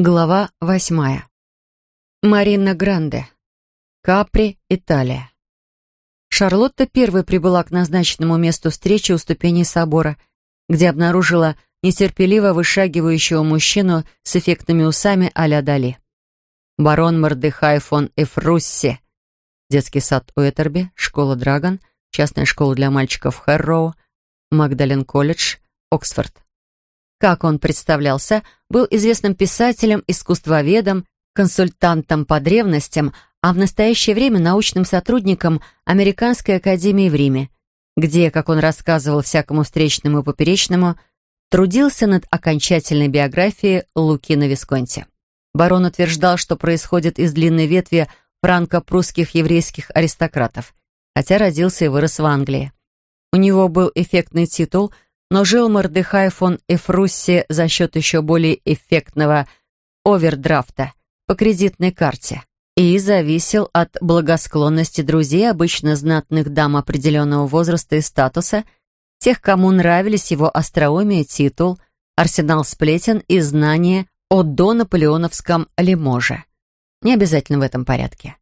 Глава восьмая. Марина Гранде. Капри, Италия. Шарлотта первой прибыла к назначенному месту встречи у ступеней собора, где обнаружила нетерпеливо вышагивающего мужчину с эффектными усами а-ля Дали. Барон Мордехай фон Эфрусси. Детский сад Уэтерби, школа Драгон, частная школа для мальчиков Хэрроу, Магдален колледж, Оксфорд как он представлялся, был известным писателем, искусствоведом, консультантом по древностям, а в настоящее время научным сотрудником Американской академии в Риме, где, как он рассказывал всякому встречному и поперечному, трудился над окончательной биографией Лукина Висконти. Барон утверждал, что происходит из длинной ветви франко-прусских еврейских аристократов, хотя родился и вырос в Англии. У него был эффектный титул – но жил Мордыхай фон Эфрусси за счет еще более эффектного овердрафта по кредитной карте и зависел от благосклонности друзей, обычно знатных дам определенного возраста и статуса, тех, кому нравились его остроумие, титул, арсенал сплетен и знания о донаполеоновском лиможе. Не обязательно в этом порядке.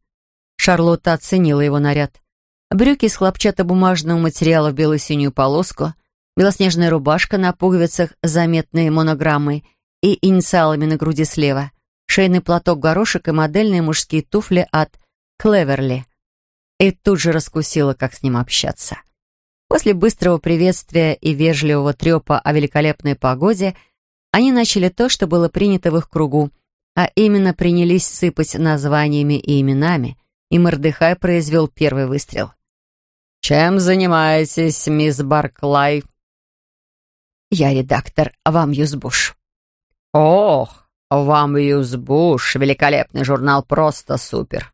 Шарлотта оценила его наряд. Брюки из хлопчатобумажного материала в бело-синюю полоску — белоснежная рубашка на пуговицах с заметной монограммой и инициалами на груди слева, шейный платок-горошек и модельные мужские туфли от Клеверли. И тут же раскусила, как с ним общаться. После быстрого приветствия и вежливого трепа о великолепной погоде они начали то, что было принято в их кругу, а именно принялись сыпать названиями и именами, и Мордыхай произвел первый выстрел. «Чем занимаетесь, мисс Барклай?» Я редактор «Вам Юзбуш». «Ох, «Вам Юзбуш» — великолепный журнал, просто супер.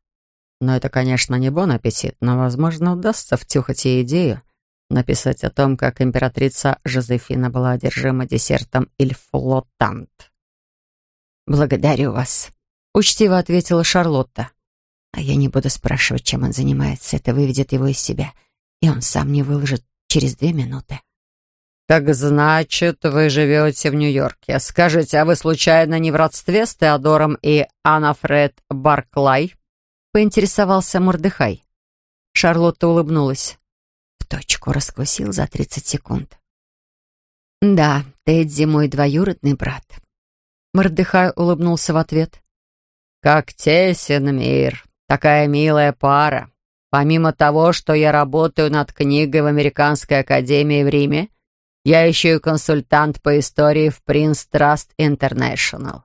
Но это, конечно, не бон аппетит, но, возможно, удастся втюхать ей идею написать о том, как императрица Жозефина была одержима десертом «Иль флотант». «Благодарю вас», — учтиво ответила Шарлотта. «А я не буду спрашивать, чем он занимается. Это выведет его из себя, и он сам не выложит через две минуты». «Так значит, вы живете в Нью-Йорке. Скажите, а вы случайно не в родстве с Теодором и Анафред Барклай?» Поинтересовался Мордыхай. Шарлотта улыбнулась. В точку раскусил за тридцать секунд. «Да, Тедди мой двоюродный брат». Мордыхай улыбнулся в ответ. «Как тесен мир, такая милая пара. Помимо того, что я работаю над книгой в Американской академии в Риме, я еще и консультант по истории в Принц Траст Интернешнл.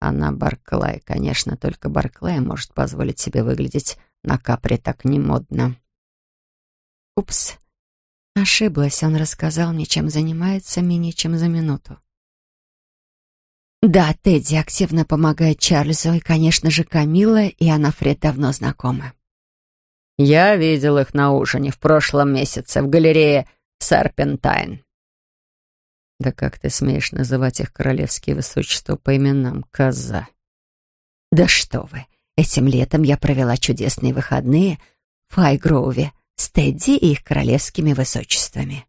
Она Барклай, конечно, только Барклай может позволить себе выглядеть на капре так немодно. Упс. Ошиблась, он рассказал мне, чем занимается менее чем за минуту. Да, Тедди активно помогает Чарльзу, и, конечно же, Камила и Анафред давно знакомы. Я видел их на ужине в прошлом месяце в галерее Серпентайн. Да как ты смеешь называть их королевские высочества по именам, коза? Да что вы, этим летом я провела чудесные выходные в Файгроуве с Тедди и их королевскими высочествами.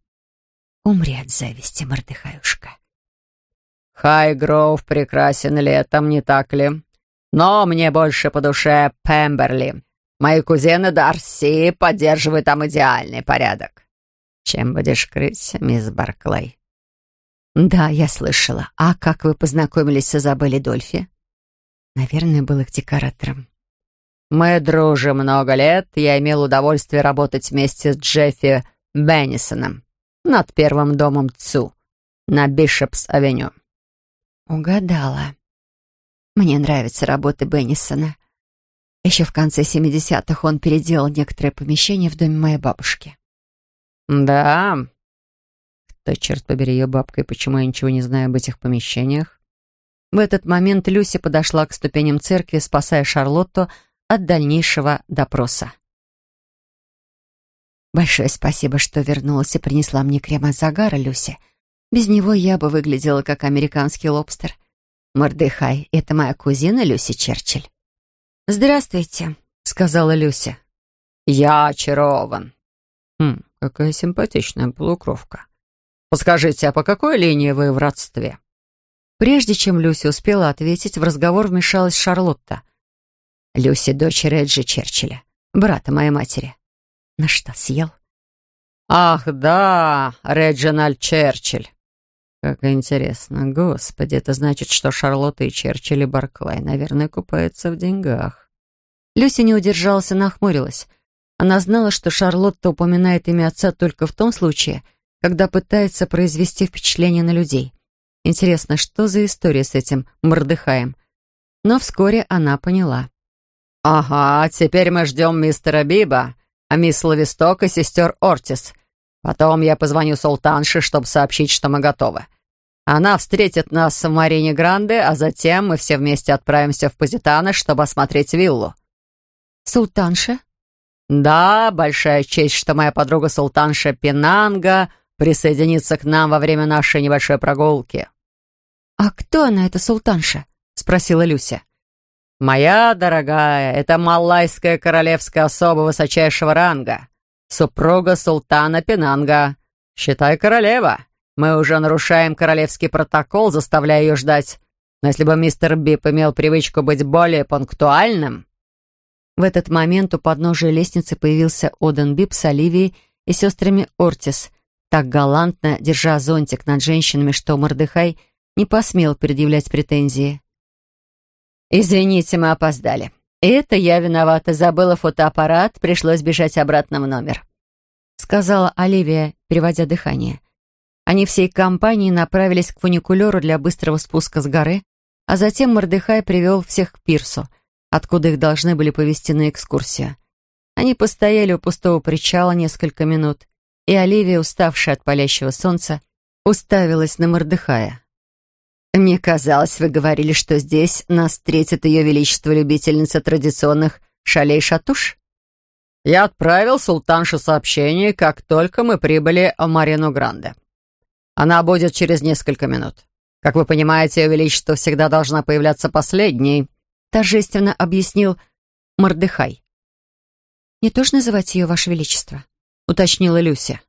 Умри от зависти, мордыхаюшка. Хайгроув прекрасен летом, не так ли? Но мне больше по душе Пемберли. Мои кузены Дарси поддерживают там идеальный порядок. Чем будешь крыть, мисс Барклай?» «Да, я слышала. А как вы познакомились с Изабеллой Дольфи?» «Наверное, был их декоратором». «Мы дружим много лет. Я имел удовольствие работать вместе с Джеффи Беннисоном над первым домом ЦУ на Бишопс-авеню». «Угадала. Мне нравятся работы Беннисона. Еще в конце 70-х он переделал некоторые помещения в доме моей бабушки». «Да?» Кто, черт побери, ее бабка, и почему я ничего не знаю об этих помещениях? В этот момент Люси подошла к ступеням церкви, спасая Шарлотту от дальнейшего допроса. «Большое спасибо, что вернулась и принесла мне крем от загара, Люси. Без него я бы выглядела как американский лобстер. Мордыхай, это моя кузина Люси Черчилль». «Здравствуйте», — сказала Люси. «Я очарован». «Хм, Какая симпатичная полукровка. Подскажите, а по какой линии вы в родстве? Прежде чем Люси успела ответить, в разговор вмешалась Шарлотта. «Люси — дочь Реджи Черчилля, брата моей матери. На что, съел?» «Ах, да, Реджинальд Черчилль!» «Как интересно. Господи, это значит, что Шарлотта и Черчилль и Барклай, наверное, купаются в деньгах». Люси не удержалась и нахмурилась. Она знала, что Шарлотта упоминает имя отца только в том случае, когда пытается произвести впечатление на людей. Интересно, что за история с этим Мордыхаем? Но вскоре она поняла. «Ага, теперь мы ждем мистера Биба, а мисс Лависток и сестер Ортис. Потом я позвоню Султанше, чтобы сообщить, что мы готовы. Она встретит нас в Марине Гранде, а затем мы все вместе отправимся в Позитано, чтобы осмотреть виллу». «Султанша?» «Да, большая честь, что моя подруга Султанша Пинанга присоединится к нам во время нашей небольшой прогулки». «А кто она, эта Султанша?» — спросила Люся. «Моя дорогая, это малайская королевская особа высочайшего ранга, супруга султана Пинанга. Считай королева. Мы уже нарушаем королевский протокол, заставляя ее ждать. Но если бы мистер Бип имел привычку быть более пунктуальным...» В этот момент у подножия лестницы появился Оден Бип с Оливией и сестрами Ортис, так галантно держа зонтик над женщинами, что Мордыхай не посмел предъявлять претензии. «Извините, мы опоздали. Это я виновата, забыла фотоаппарат, пришлось бежать обратно в номер», сказала Оливия, переводя дыхание. Они всей компанией направились к фуникулеру для быстрого спуска с горы, а затем Мордыхай привел всех к пирсу, откуда их должны были повезти на экскурсию. Они постояли у пустого причала несколько минут, и Оливия, уставшая от палящего солнца, уставилась на Мордыхая. «Мне казалось, вы говорили, что здесь нас встретит ее величество любительница традиционных шалей-шатуш?» «Я отправил султанше сообщение, как только мы прибыли в Марину Гранде. Она будет через несколько минут. Как вы понимаете, ее величество всегда должна появляться последней», торжественно объяснил Мордыхай. «Не тоже называть ее, ваше величество?» уточнила Люся.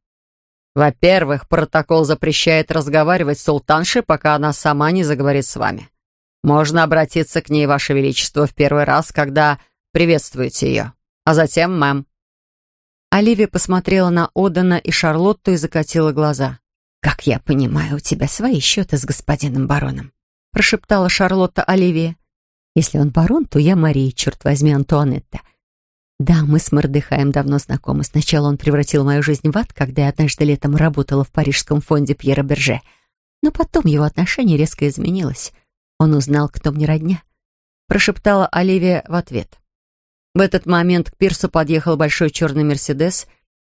Во-первых, протокол запрещает разговаривать с султаншей, пока она сама не заговорит с вами. Можно обратиться к ней, Ваше Величество, в первый раз, когда приветствуете ее, а затем мэм». Оливия посмотрела на Одана и Шарлотту и закатила глаза. «Как я понимаю, у тебя свои счеты с господином бароном», прошептала Шарлотта Оливия. «Если он барон, то я Мария, черт возьми, Антуанетта. Да, мы с Мордыхаем давно знакомы. Сначала он превратил мою жизнь в ад, когда я однажды летом работала в парижском фонде Пьера Берже. Но потом его отношение резко изменилось. Он узнал, кто мне родня. Прошептала Оливия в ответ. В этот момент к пирсу подъехал большой черный «Мерседес».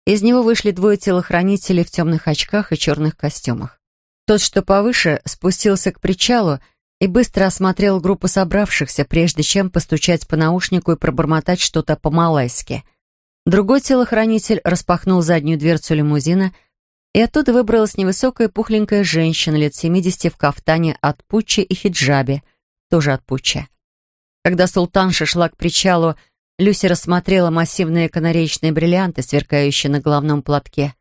Из него вышли двое телохранителей в темных очках и черных костюмах. Тот, что повыше, спустился к причалу и быстро осмотрел группу собравшихся, прежде чем постучать по наушнику и пробормотать что-то по-малайски. Другой телохранитель распахнул заднюю дверцу лимузина, и оттуда выбралась невысокая пухленькая женщина лет 70 в кафтане от Пуччи и хиджабе, тоже от Пуччи. Когда султанша шла к причалу, Люси рассмотрела массивные канареечные бриллианты, сверкающие на головном платке,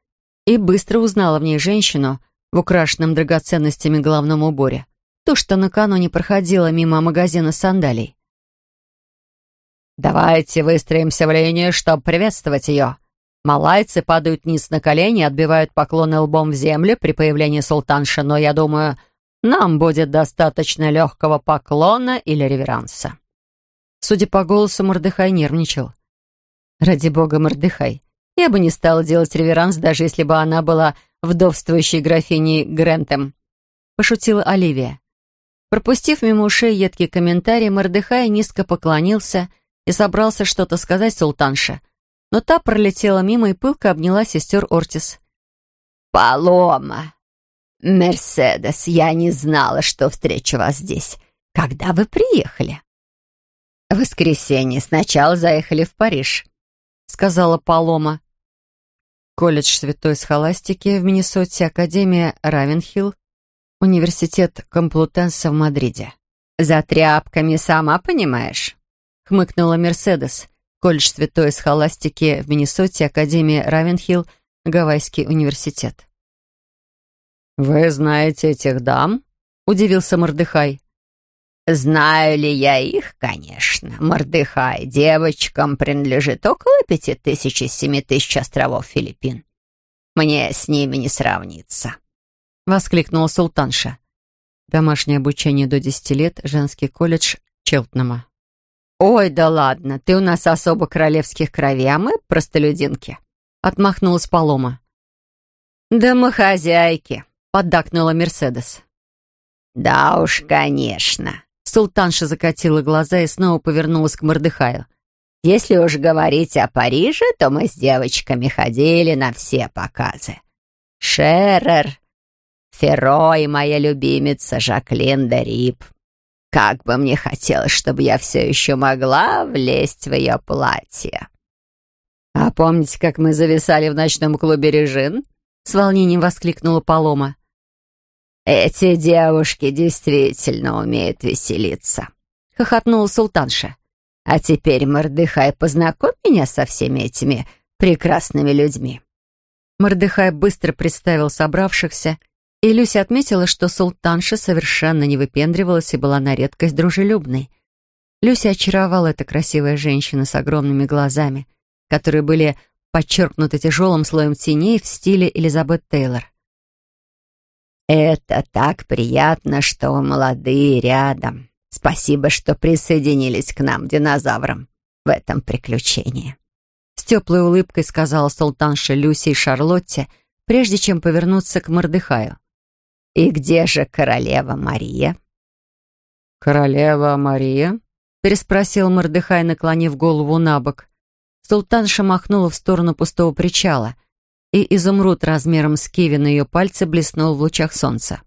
и быстро узнала в ней женщину в украшенном драгоценностями головном уборе. То, что накануне проходила мимо магазина сандалий. «Давайте выстроимся в линию, чтобы приветствовать ее. Малайцы падают низ на колени, отбивают поклоны лбом в землю при появлении султанши, но, я думаю, нам будет достаточно легкого поклона или реверанса». Судя по голосу, Мордыхай нервничал. «Ради бога, Мордыхай, я бы не стала делать реверанс, даже если бы она была вдовствующей графиней Грентем», — пошутила Оливия. Пропустив мимо ушей едкий комментарий, Мордыхай низко поклонился и собрался что-то сказать султанше. Но та пролетела мимо и пылко обняла сестер Ортис. «Палома! Мерседес, я не знала, что встречу вас здесь. Когда вы приехали?» «В воскресенье. Сначала заехали в Париж», — сказала Палома. Колледж Святой Схоластики в Миннесоте, Академия Равенхилл, Университет Комплутенса в Мадриде. «За тряпками, сама понимаешь?» — хмыкнула Мерседес. Колледж Святой Схоластики в Миннесоте, Академия Равенхилл, Гавайский университет. «Вы знаете этих дам?» — удивился Мордыхай. «Знаю ли я их, конечно. Мордыхай девочкам принадлежит около пяти тысяч из семи тысяч островов Филиппин. Мне с ними не сравниться», — воскликнула султанша. Домашнее обучение до десяти лет, женский колледж Челтнама. «Ой, да ладно, ты у нас особо королевских кровей, а мы простолюдинки», — отмахнулась Палома. «Домохозяйки», — поддакнула Мерседес. «Да уж, конечно», Султанша закатила глаза и снова повернулась к Мордыхаю. «Если уж говорить о Париже, то мы с девочками ходили на все показы. Шерер, Ферро и моя любимица Жаклин де Рип. Как бы мне хотелось, чтобы я все еще могла влезть в ее платье». «А помните, как мы зависали в ночном клубе «Режин»?» С волнением воскликнула Палома. «Эти девушки действительно умеют веселиться», — хохотнула султанша. «А теперь, Мордыхай, познакомь меня со всеми этими прекрасными людьми». Мордыхай быстро представил собравшихся, и Люся отметила, что султанша совершенно не выпендривалась и была на редкость дружелюбной. Люся очаровала эта красивая женщина с огромными глазами, которые были подчеркнуты тяжелым слоем теней в стиле Элизабет Тейлор. «Это так приятно, что молодые рядом. Спасибо, что присоединились к нам, динозаврам, в этом приключении». С теплой улыбкой сказала султанша Люси и Шарлотте, прежде чем повернуться к Мордыхаю. «И где же королева Мария?» «Королева Мария?» — переспросил Мордыхай, наклонив голову на бок. Султанша махнула в сторону пустого причала — и изумруд размером с киви на ее пальце блеснул в лучах солнца.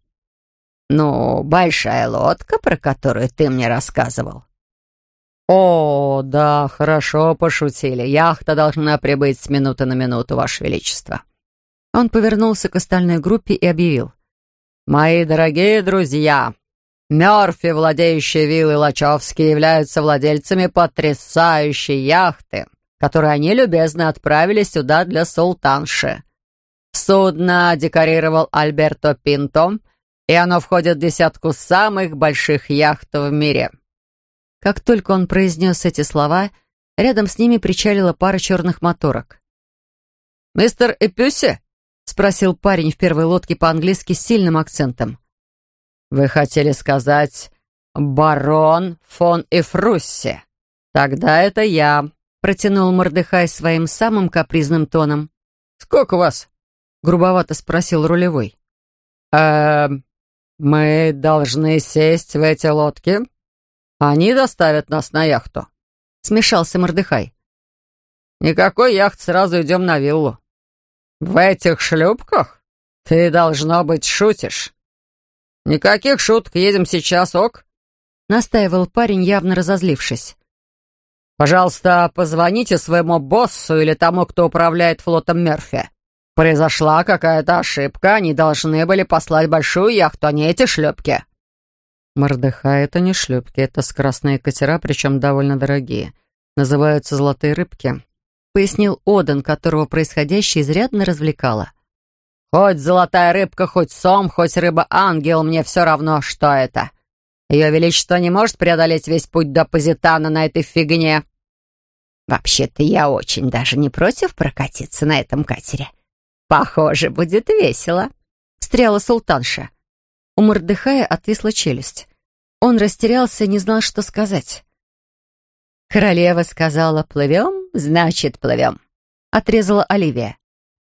«Ну, большая лодка, про которую ты мне рассказывал». «О, да, хорошо пошутили. Яхта должна прибыть с минуты на минуту, Ваше Величество». Он повернулся к остальной группе и объявил. «Мои дорогие друзья, Мёрфи, владеющие виллой Лачевски, являются владельцами потрясающей яхты, которую они любезно отправили сюда для султанши. Судно декорировал Альберто Пинто, и оно входит в десятку самых больших яхт в мире. Как только он произнес эти слова, рядом с ними причалила пара черных моторок. «Мистер Эпюси?» — спросил парень в первой лодке по-английски с сильным акцентом. «Вы хотели сказать «барон фон Эфрусси»? Тогда это я», Протянул Мордыхай своим самым капризным тоном. «Сколько вас?» — грубовато спросил рулевой. «Эм, мы должны сесть в эти лодки. Они доставят нас на яхту», — смешался Мордыхай. «Никакой яхт, сразу идем на виллу». «В этих шлюпках? Ты, должно быть, шутишь». «Никаких шуток, едем сейчас, ок?» — настаивал парень, явно разозлившись. «Пожалуйста, позвоните своему боссу или тому, кто управляет флотом Мерфи. Произошла какая-то ошибка, они должны были послать большую яхту, а не эти шлюпки». Мордыхай — это не шлюпки, это скоростные катера, причем довольно дорогие. Называются «золотые рыбки», — пояснил Оден, которого происходящее изрядно развлекало. «Хоть золотая рыбка, хоть сом, хоть рыба-ангел, мне все равно, что это. Ее Величество не может преодолеть весь путь до Позитана на этой фигне». «Вообще-то я очень даже не против прокатиться на этом катере. Похоже, будет весело», — встряла султанша. У Мордыхая отвисла челюсть. Он растерялся и не знал, что сказать. «Королева сказала, плывем, значит, плывем», — отрезала Оливия.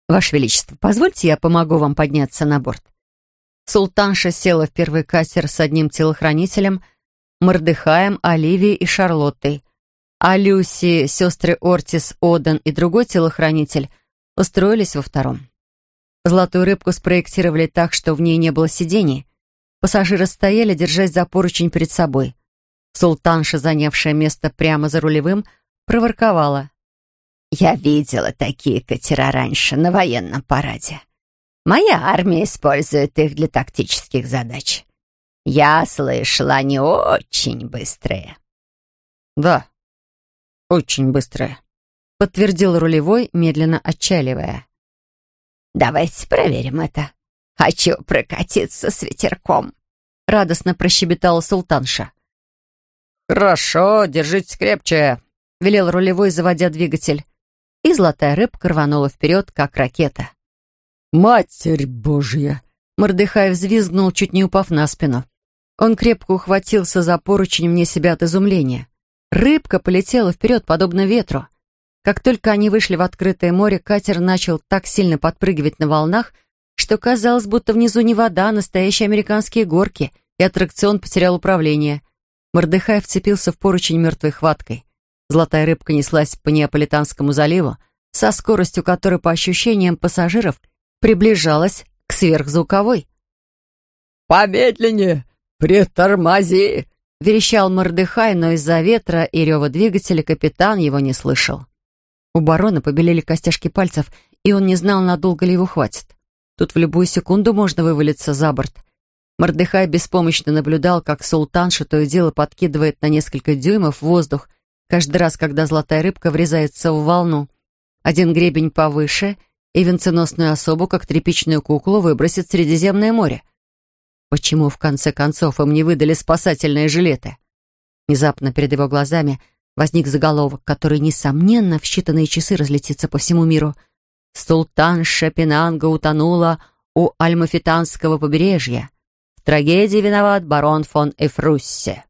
«Ваше Величество, позвольте я помогу вам подняться на борт». Султанша села в первый катер с одним телохранителем, Мордыхаем, Оливией и Шарлоттой, а Люси, сестры Ортис, Оден и другой телохранитель устроились во втором. Золотую рыбку спроектировали так, что в ней не было сидений. Пассажиры стояли, держась за поручень перед собой. Султанша, занявшая место прямо за рулевым, проворковала. «Я видела такие катера раньше на военном параде. Моя армия использует их для тактических задач. Я слышала, они очень быстрые». «Да, очень быстрые», — подтвердил рулевой, медленно отчаливая. «Давайте проверим это. Хочу прокатиться с ветерком», — радостно прощебетала султанша. «Хорошо, держитесь крепче», — велел рулевой, заводя двигатель. И золотая рыбка рванула вперед, как ракета. «Матерь Божья!» Мордыхай взвизгнул, чуть не упав на спину. Он крепко ухватился за поручень вне себя от изумления. Рыбка полетела вперед, подобно ветру. Как только они вышли в открытое море, катер начал так сильно подпрыгивать на волнах, что казалось, будто внизу не вода, а настоящие американские горки, и аттракцион потерял управление. Мордыхай вцепился в поручень мертвой хваткой. Золотая рыбка неслась по Неаполитанскому заливу, со скоростью которой, по ощущениям пассажиров, приближалась к сверхзвуковой. «Помедленнее! Притормози!» — верещал Мордыхай, но из-за ветра и рева двигателя капитан его не слышал. У барона побелели костяшки пальцев, и он не знал, надолго ли его хватит. Тут в любую секунду можно вывалиться за борт. Мордыхай беспомощно наблюдал, как султанша то и дело подкидывает на несколько дюймов воздух, каждый раз, когда золотая рыбка врезается в волну. Один гребень повыше, и венценосную особу, как тряпичную куклу, выбросит Средиземное море. Почему, в конце концов, им не выдали спасательные жилеты? Внезапно перед его глазами возник заголовок, который, несомненно, в считанные часы разлетится по всему миру. «Султан Шапинанга утонула у Альмафитанского побережья. В трагедии виноват барон фон Эфруссе».